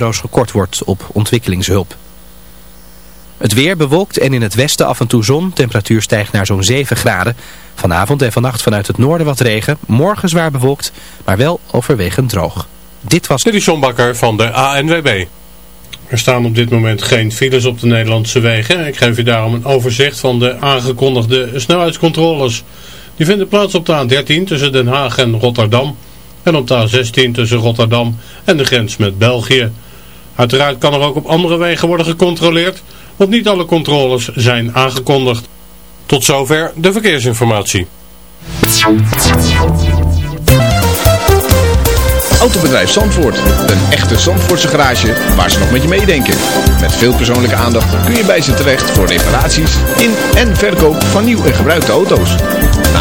euro's gekort wordt op ontwikkelingshulp. Het weer bewolkt en in het westen af en toe zon. Temperatuur stijgt naar zo'n 7 graden. Vanavond en vannacht vanuit het noorden wat regen. Morgen zwaar bewolkt, maar wel overwegend droog. Dit was... Dit is van de ANWB. Er staan op dit moment geen files op de Nederlandse wegen. Ik geef u daarom een overzicht van de aangekondigde snelheidscontroles. Die vinden plaats op de A13 tussen Den Haag en Rotterdam. En op de A16 tussen Rotterdam en de grens met België. Uiteraard kan er ook op andere wegen worden gecontroleerd, want niet alle controles zijn aangekondigd. Tot zover de verkeersinformatie. Autobedrijf Zandvoort. Een echte Zandvoortse garage waar ze nog met je meedenken. Met veel persoonlijke aandacht kun je bij ze terecht voor reparaties in en verkoop van nieuw en gebruikte auto's.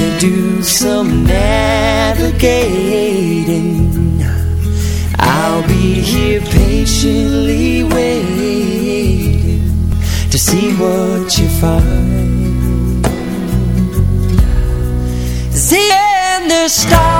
To do some navigating. I'll be here patiently waiting To see what you find. Seeing the stars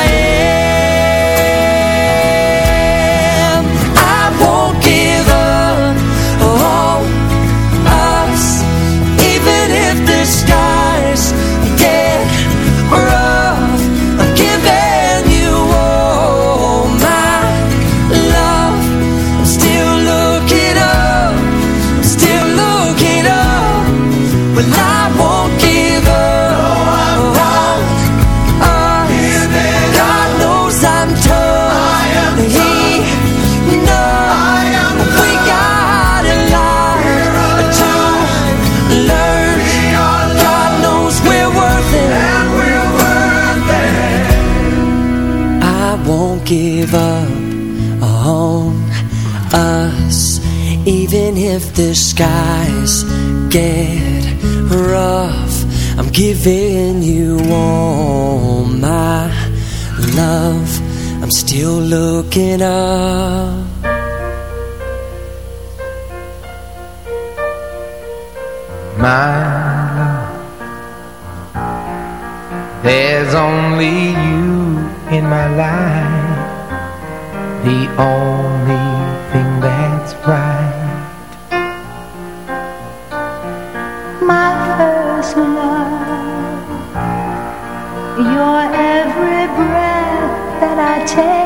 give up on us Even if the skies get rough. I'm giving you all my love. I'm still looking up. My love. There's only you in my life, the only thing that's right. my first love. Your every breath that I take,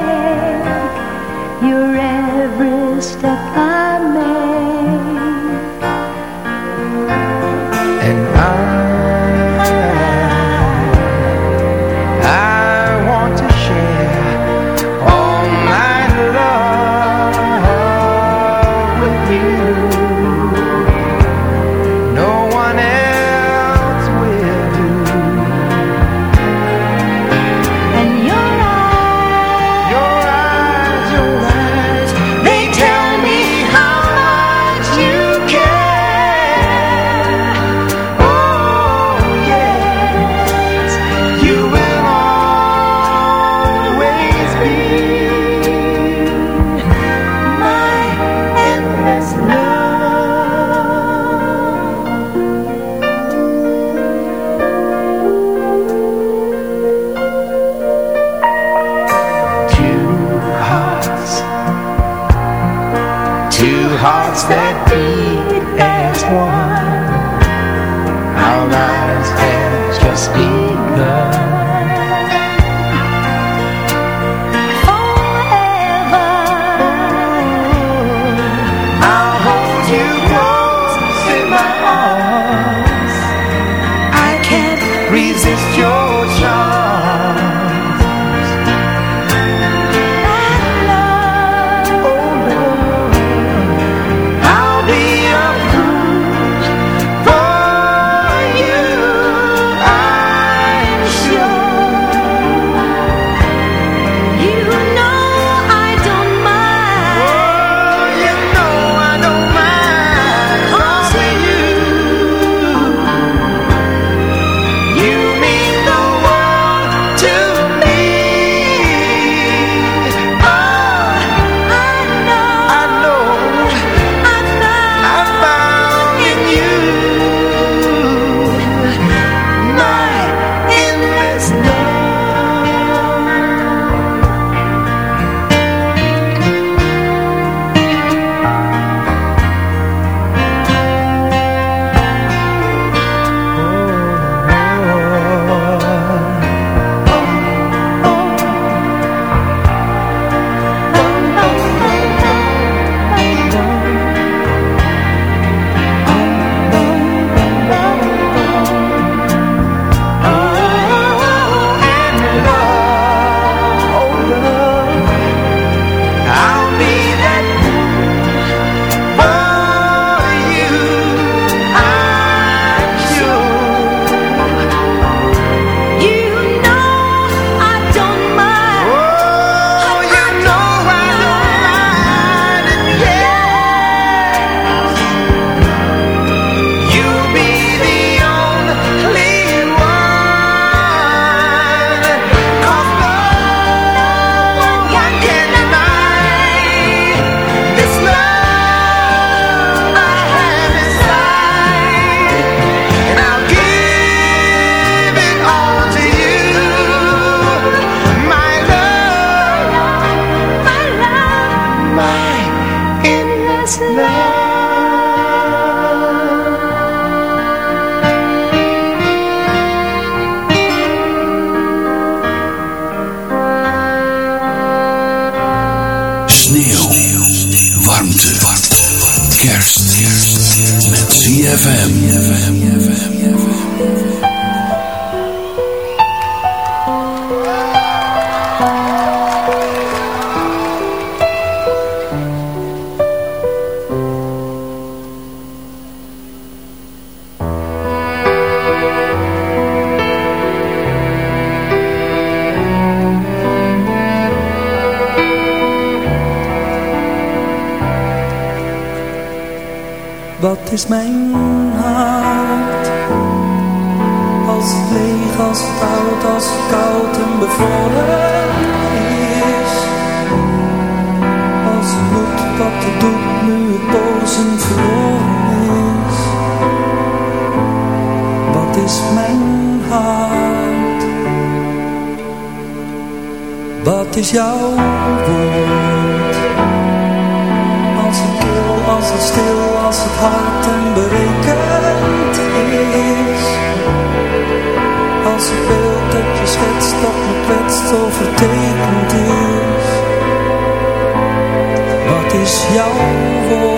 要我。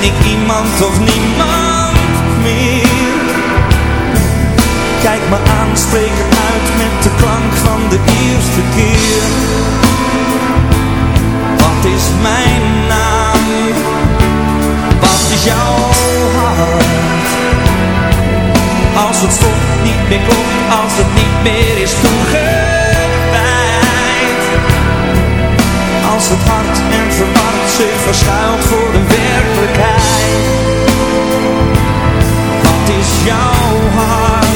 ben ik iemand of niemand meer. Kijk me aan, spreek uit met de klank van de eerste keer. Wat is mijn naam? Wat is jouw hart? Als het stopt niet meer klopt, als het niet meer is toegewijd. Als het hart en verwacht zich verschuilt voor de werkelijkheid. Wat is jouw hart?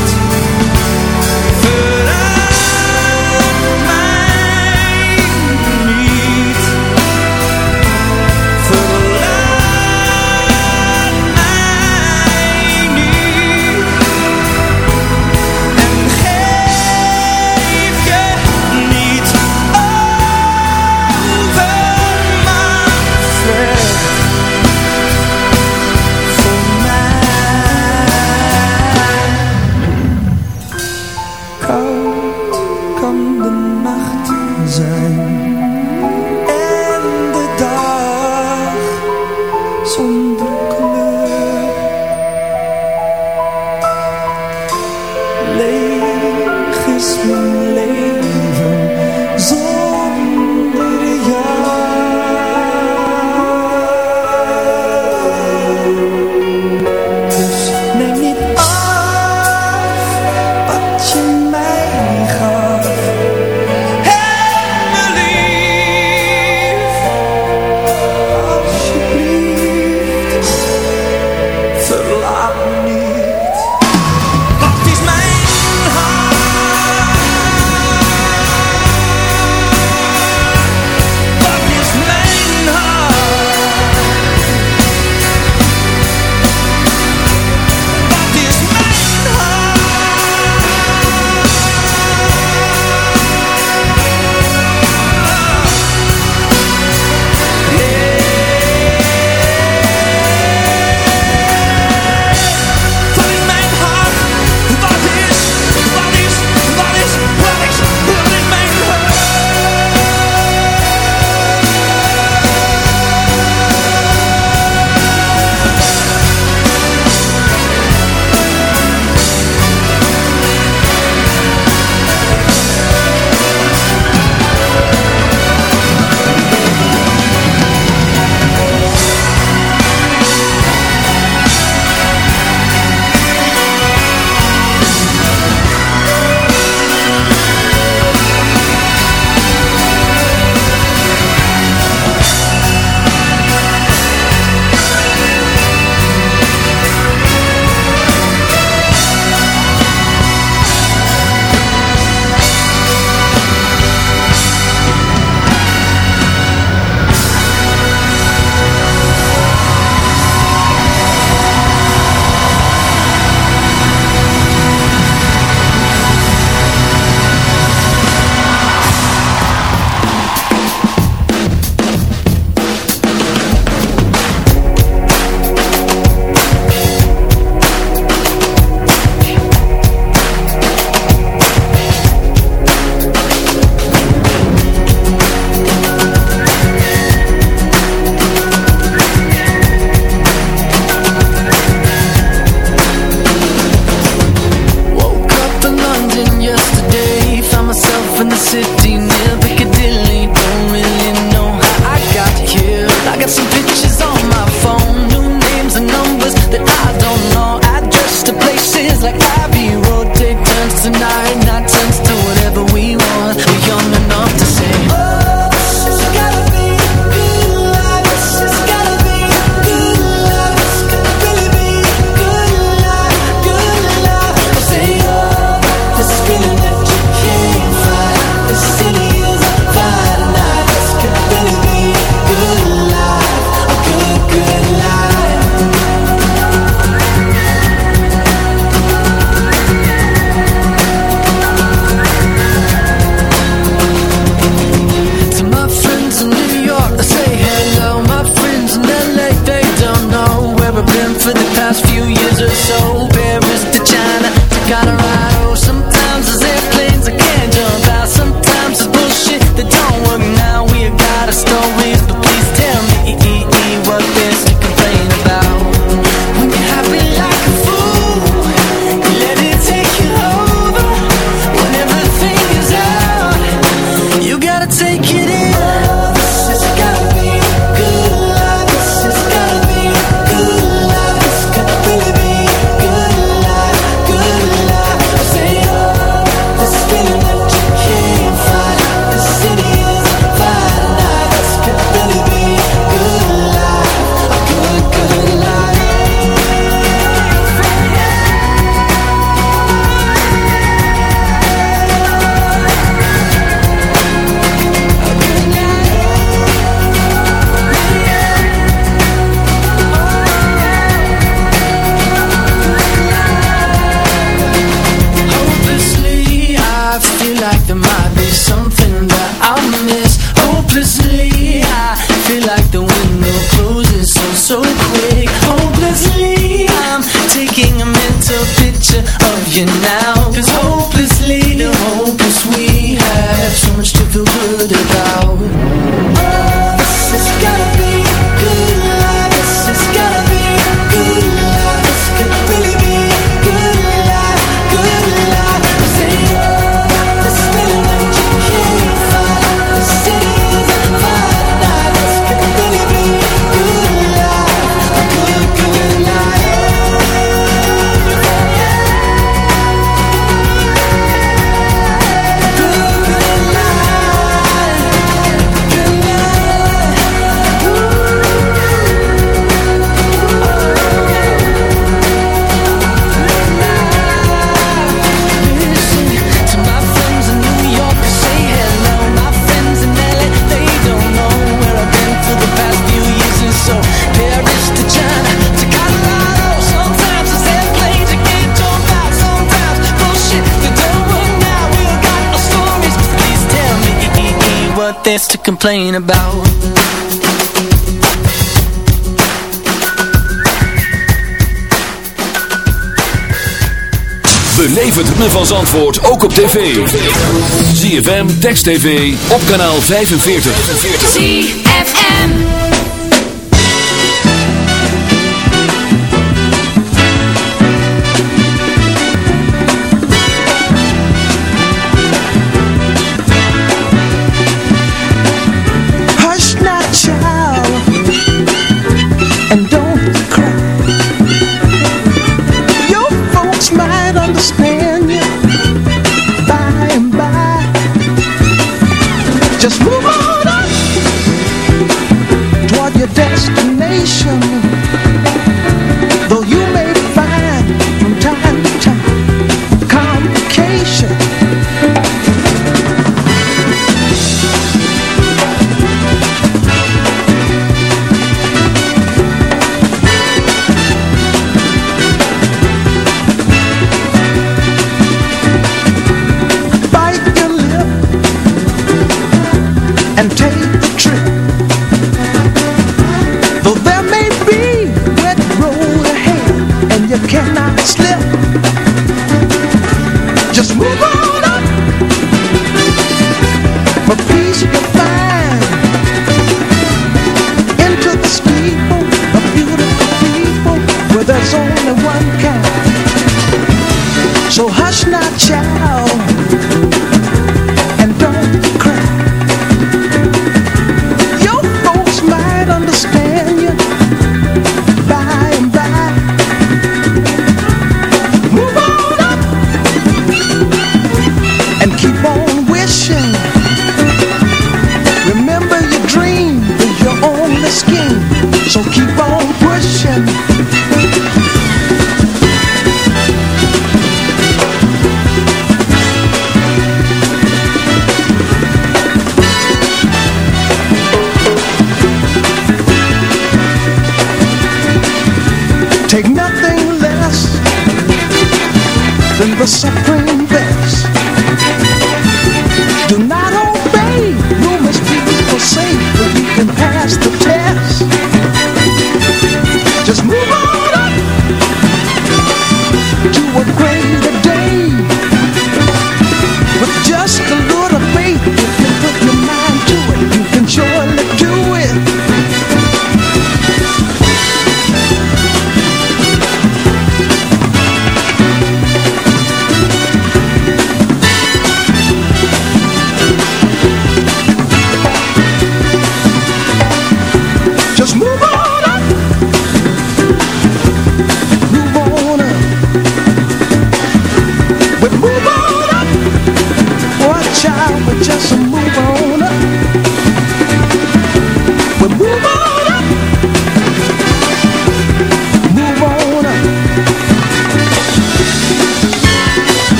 two years or so. Paris to China? To oh, Colorado Sometimes there's airplanes I can't jump out. Sometimes it's bullshit that don't work. Now we've got our stories But please tell me what sense to complain about. Beleef het van Zandvoort ook op tv. ZFM, Text TV, op kanaal 45 ZFM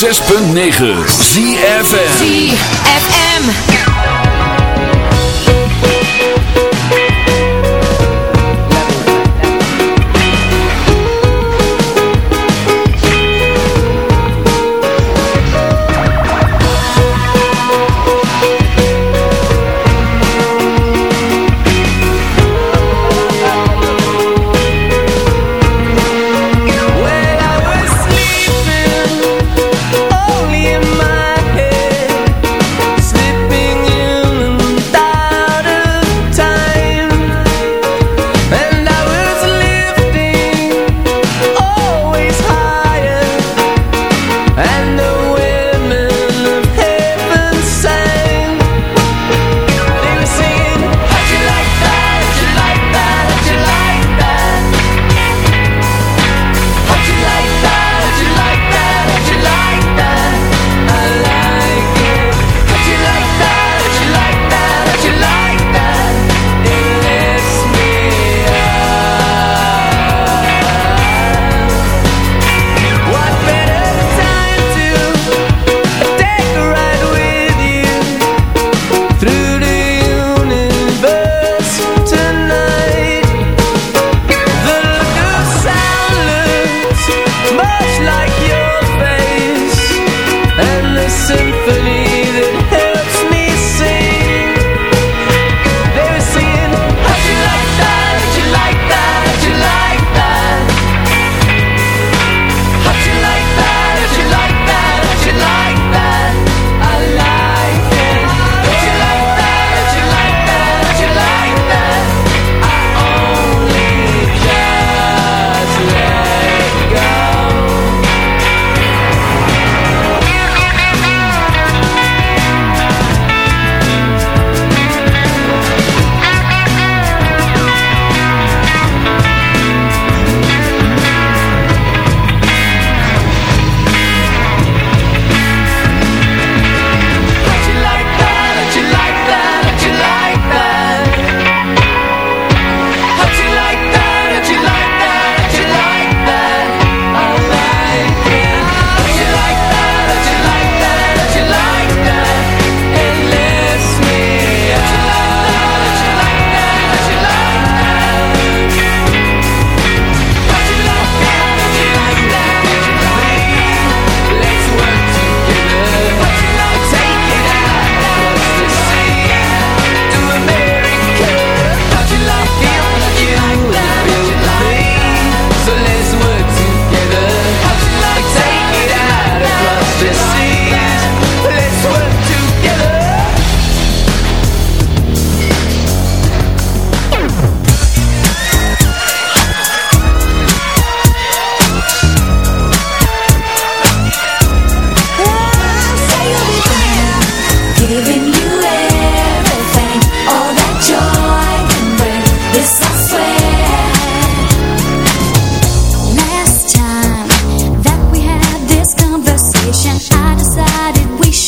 106.9 ZFM ZFM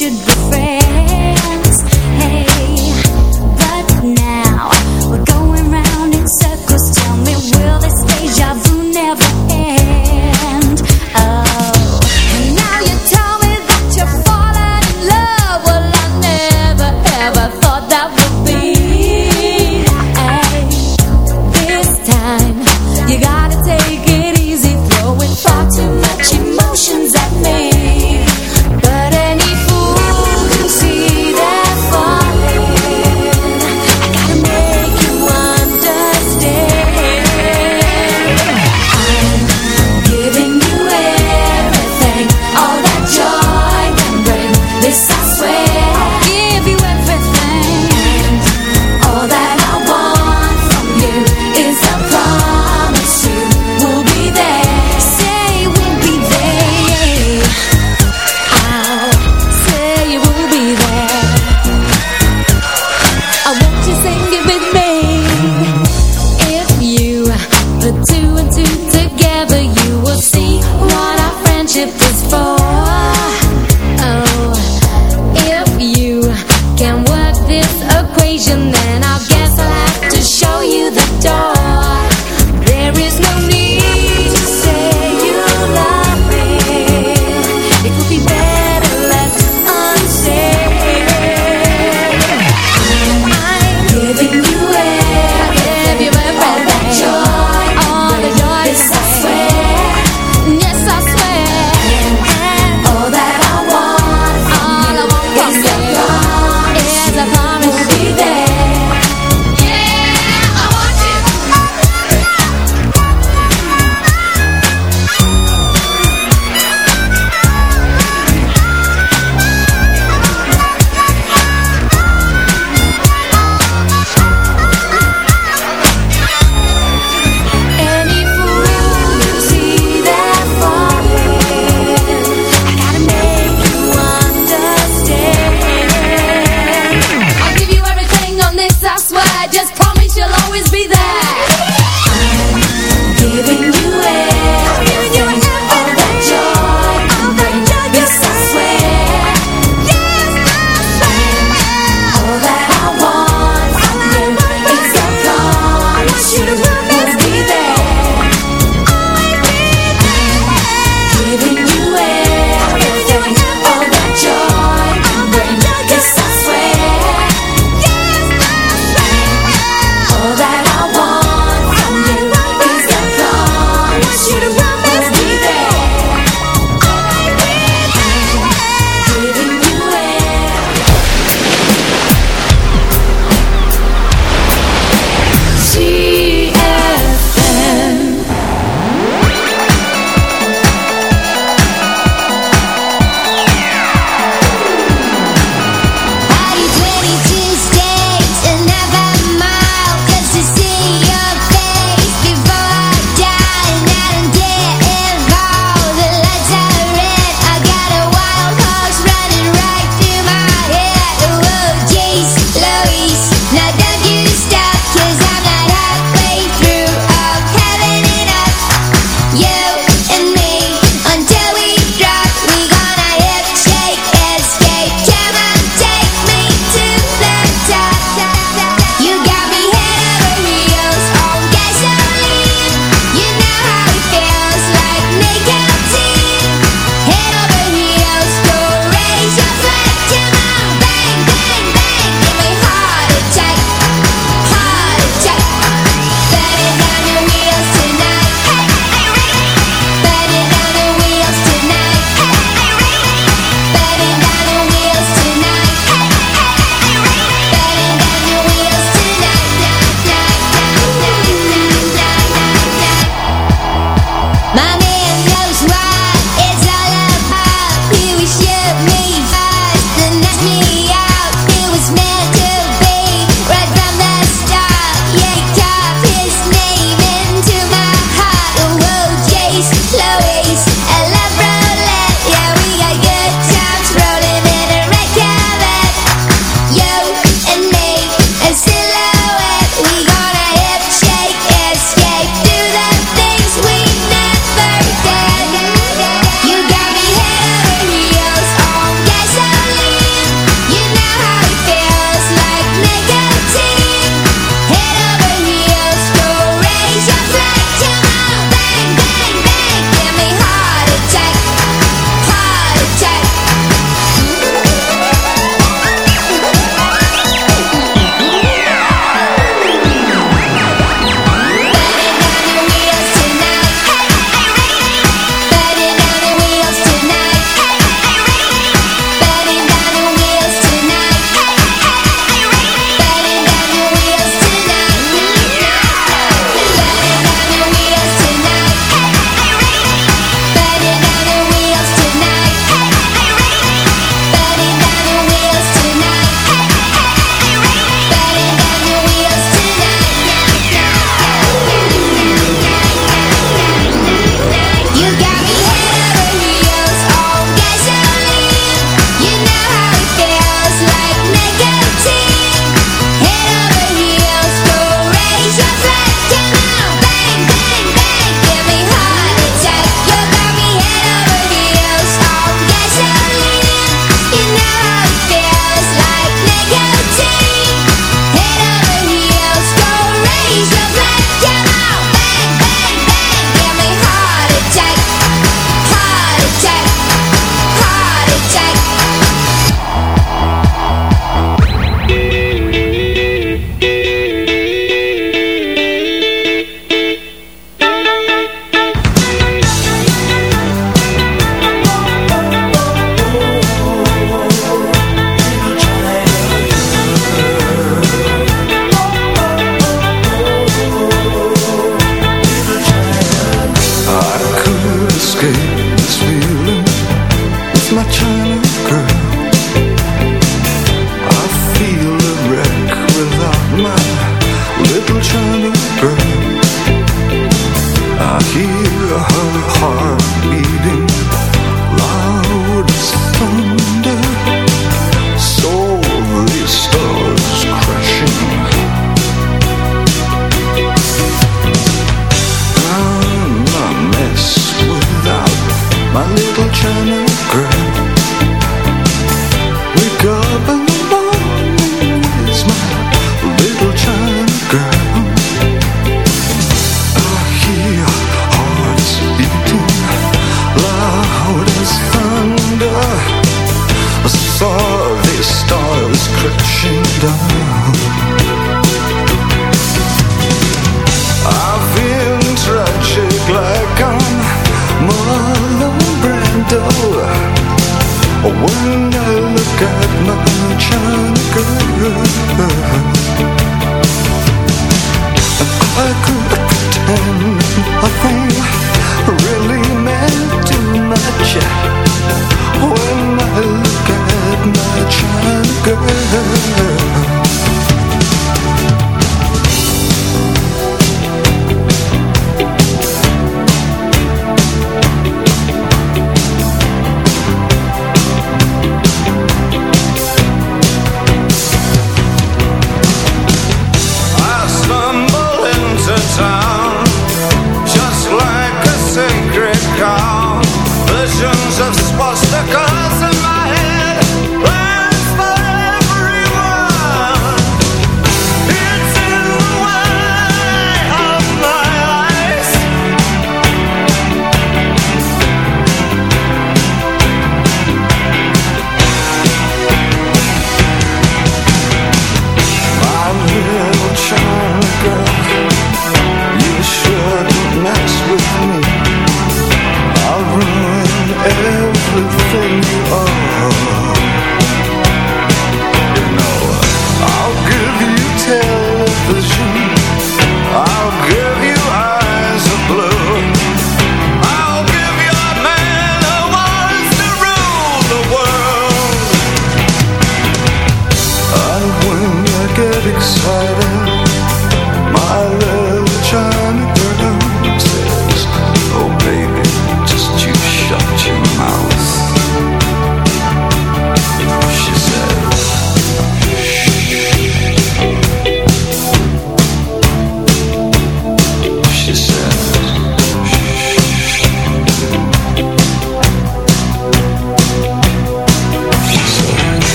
should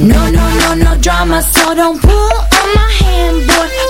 no no no no drama. So don't pull on my hand, boy.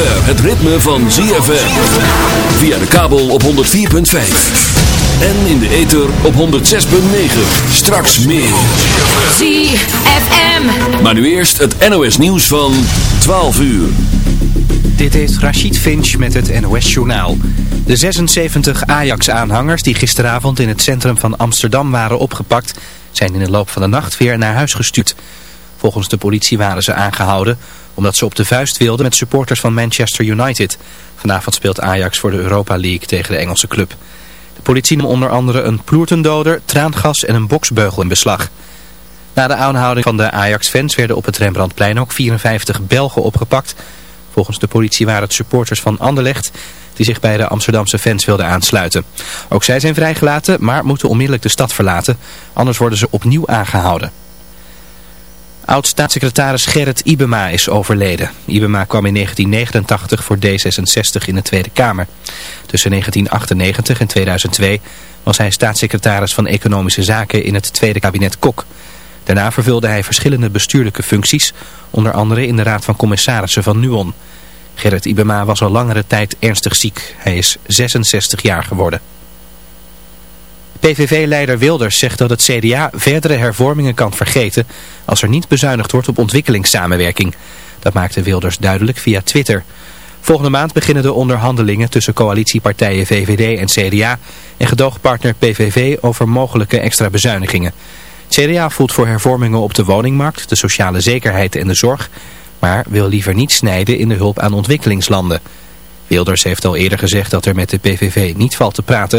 Zover het ritme van ZFM. Via de kabel op 104.5. En in de ether op 106.9. Straks meer. ZFM. Maar nu eerst het NOS nieuws van 12 uur. Dit is Rachid Finch met het NOS-journaal. De 76 Ajax-aanhangers die gisteravond in het centrum van Amsterdam waren opgepakt... zijn in de loop van de nacht weer naar huis gestuurd. Volgens de politie waren ze aangehouden omdat ze op de vuist wilden met supporters van Manchester United. Vanavond speelt Ajax voor de Europa League tegen de Engelse club. De politie nam onder andere een ploertendoder, traangas en een boksbeugel in beslag. Na de aanhouding van de Ajax-fans werden op het Rembrandtplein ook 54 Belgen opgepakt... Volgens de politie waren het supporters van Anderlecht die zich bij de Amsterdamse fans wilden aansluiten. Ook zij zijn vrijgelaten, maar moeten onmiddellijk de stad verlaten. Anders worden ze opnieuw aangehouden. Oud-staatssecretaris Gerrit Ibema is overleden. Ibema kwam in 1989 voor D66 in de Tweede Kamer. Tussen 1998 en 2002 was hij staatssecretaris van Economische Zaken in het Tweede Kabinet Kok. Daarna vervulde hij verschillende bestuurlijke functies, onder andere in de Raad van Commissarissen van Nuon. Gerrit Ibema was al langere tijd ernstig ziek. Hij is 66 jaar geworden. PVV-leider Wilders zegt dat het CDA verdere hervormingen kan vergeten als er niet bezuinigd wordt op ontwikkelingssamenwerking. Dat maakte Wilders duidelijk via Twitter. Volgende maand beginnen de onderhandelingen tussen coalitiepartijen VVD en CDA en gedoogpartner PVV over mogelijke extra bezuinigingen. CDA voelt voor hervormingen op de woningmarkt, de sociale zekerheid en de zorg, maar wil liever niet snijden in de hulp aan ontwikkelingslanden. Wilders heeft al eerder gezegd dat er met de PVV niet valt te praten.